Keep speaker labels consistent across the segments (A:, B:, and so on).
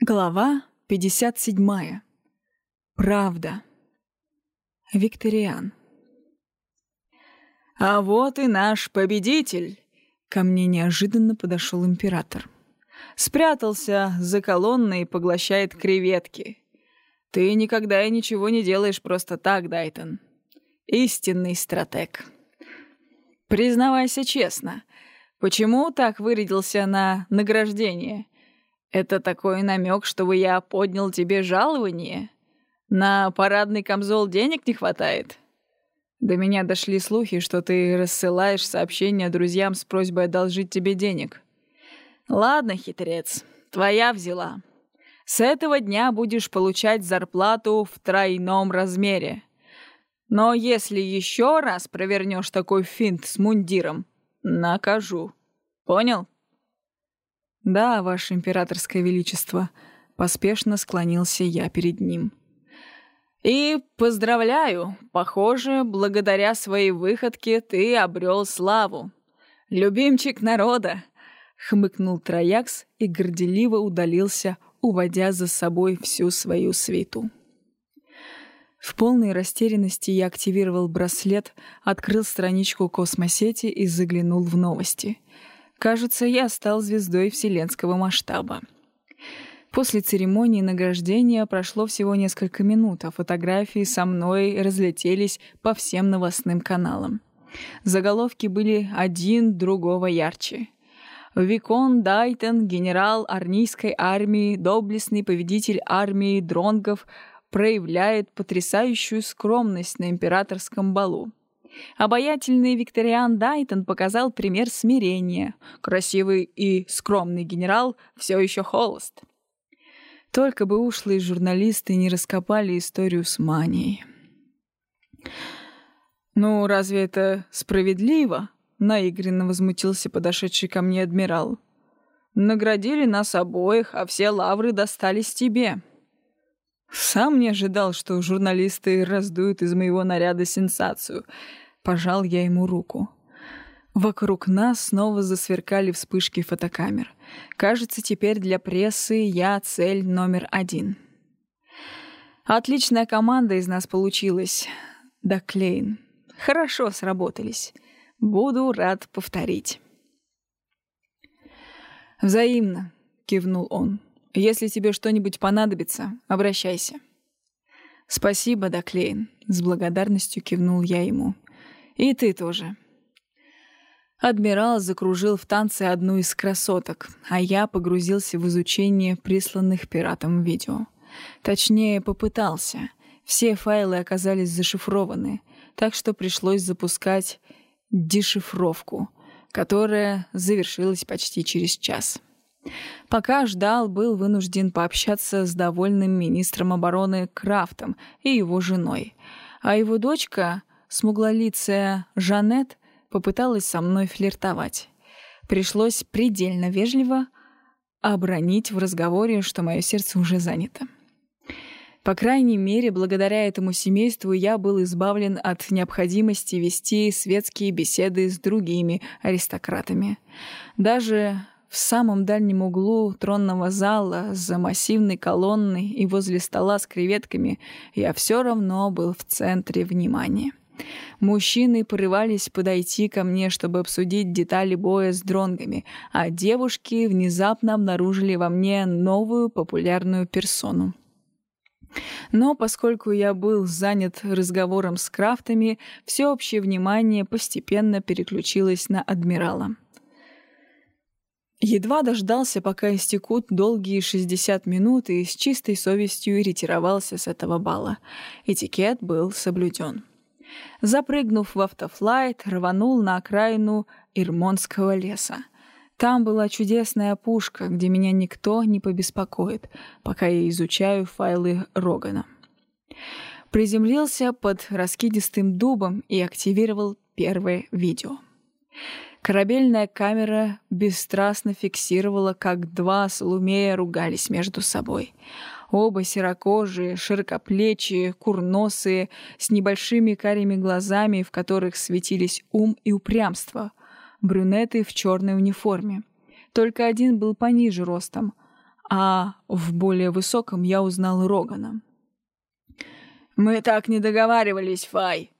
A: Глава 57. Правда. Викториан. «А вот и наш победитель!» Ко мне неожиданно подошел император. Спрятался за колонной и поглощает креветки. Ты никогда и ничего не делаешь просто так, Дайтон. Истинный стратег. Признавайся честно, почему так вырядился на награждение — это такой намек, чтобы я поднял тебе жалование? На парадный камзол денег не хватает? До меня дошли слухи, что ты рассылаешь сообщения друзьям с просьбой одолжить тебе денег. Ладно, хитрец, твоя взяла. С этого дня будешь получать зарплату в тройном размере. Но если еще раз провернешь такой финт с мундиром, накажу. Понял? «Да, ваше императорское величество», — поспешно склонился я перед ним. «И поздравляю, похоже, благодаря своей выходке ты обрел славу. Любимчик народа!» — хмыкнул Троякс и горделиво удалился, уводя за собой всю свою свиту. В полной растерянности я активировал браслет, открыл страничку космосети и заглянул в новости — Кажется, я стал звездой вселенского масштаба. После церемонии награждения прошло всего несколько минут, а фотографии со мной разлетелись по всем новостным каналам. Заголовки были один другого ярче. Викон Дайтон, генерал арнийской армии, доблестный победитель армии дронгов, проявляет потрясающую скромность на императорском балу. Обаятельный Викториан Дайтон показал пример смирения. Красивый и скромный генерал все еще холост. Только бы ушлые журналисты не раскопали историю с манией. «Ну, разве это справедливо?» — наигранно возмутился подошедший ко мне адмирал. «Наградили нас обоих, а все лавры достались тебе». Сам не ожидал, что журналисты раздуют из моего наряда сенсацию — Пожал я ему руку. Вокруг нас снова засверкали вспышки фотокамер. Кажется, теперь для прессы я цель номер один. Отличная команда из нас получилась. Да, Клейн. Хорошо сработались. Буду рад повторить. «Взаимно», — кивнул он. «Если тебе что-нибудь понадобится, обращайся». «Спасибо, Даклейн», — с благодарностью кивнул я ему. И ты тоже. Адмирал закружил в танце одну из красоток, а я погрузился в изучение присланных пиратам видео. Точнее, попытался. Все файлы оказались зашифрованы, так что пришлось запускать дешифровку, которая завершилась почти через час. Пока ждал, был вынужден пообщаться с довольным министром обороны Крафтом и его женой. А его дочка смуглолицая Жанет попыталась со мной флиртовать. Пришлось предельно вежливо обронить в разговоре, что мое сердце уже занято. По крайней мере, благодаря этому семейству я был избавлен от необходимости вести светские беседы с другими аристократами. Даже в самом дальнем углу тронного зала, за массивной колонной и возле стола с креветками я все равно был в центре внимания. Мужчины порывались подойти ко мне, чтобы обсудить детали боя с дронгами, а девушки внезапно обнаружили во мне новую популярную персону. Но поскольку я был занят разговором с крафтами, всеобщее внимание постепенно переключилось на адмирала. Едва дождался, пока истекут долгие 60 минут, и с чистой совестью ретировался с этого бала. Этикет был соблюден. Запрыгнув в автофлайт, рванул на окраину Ирмонского леса. Там была чудесная пушка, где меня никто не побеспокоит, пока я изучаю файлы Рогана. Приземлился под раскидистым дубом и активировал первое видео. Корабельная камера бесстрастно фиксировала, как два Солумея ругались между собой — Оба серокожие, широкоплечие, курносые, с небольшими карими глазами, в которых светились ум и упрямство. Брюнеты в черной униформе. Только один был пониже ростом, а в более высоком я узнал Рогана.
B: «Мы так не договаривались, Фай.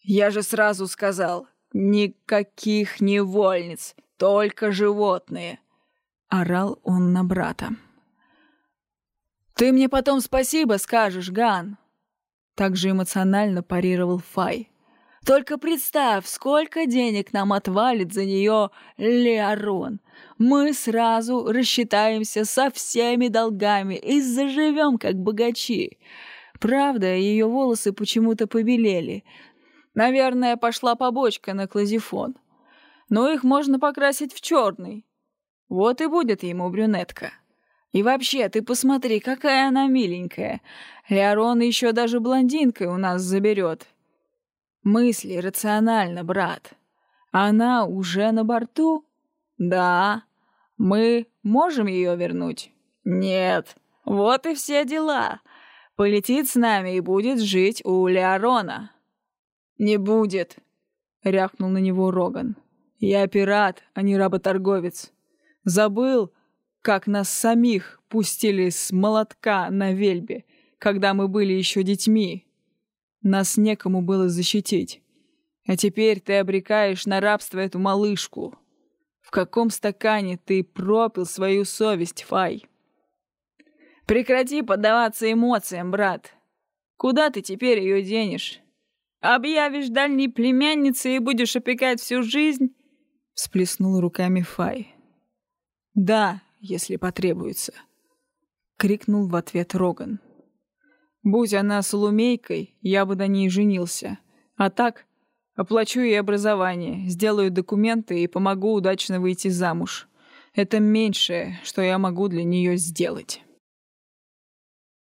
B: Я же сразу сказал, никаких невольниц, только животные!» — орал он на брата. «Ты мне потом спасибо скажешь, Ган!» Также эмоционально парировал Фай. «Только представь, сколько денег нам отвалит за нее Леорон. Мы сразу рассчитаемся со всеми долгами и заживем, как богачи. Правда, ее волосы почему-то побелели. Наверное, пошла побочка на клазифон. Но их можно покрасить в черный. Вот и будет ему брюнетка. И вообще, ты посмотри, какая она миленькая. Леорон еще даже блондинкой у нас заберет. Мысли рационально, брат. Она уже на борту? Да. Мы можем ее вернуть? Нет. Вот и все дела. Полетит с нами и будет жить у Леорона. Не будет, рявкнул на него Роган. Я пират, а не работорговец. Забыл, как нас самих пустили с молотка на вельбе, когда мы были еще детьми. Нас некому было защитить. А теперь ты обрекаешь на рабство эту малышку. В каком стакане ты пропил свою совесть, Фай? Прекрати поддаваться эмоциям, брат. Куда ты теперь ее денешь? Объявишь дальней племянницей и будешь опекать всю жизнь? Всплеснул руками Фай. «Да, если потребуется», — крикнул в ответ Роган. «Будь она солумейкой, я бы на ней женился. А так, оплачу ей образование, сделаю документы и помогу удачно выйти замуж. Это меньшее, что я могу для нее сделать».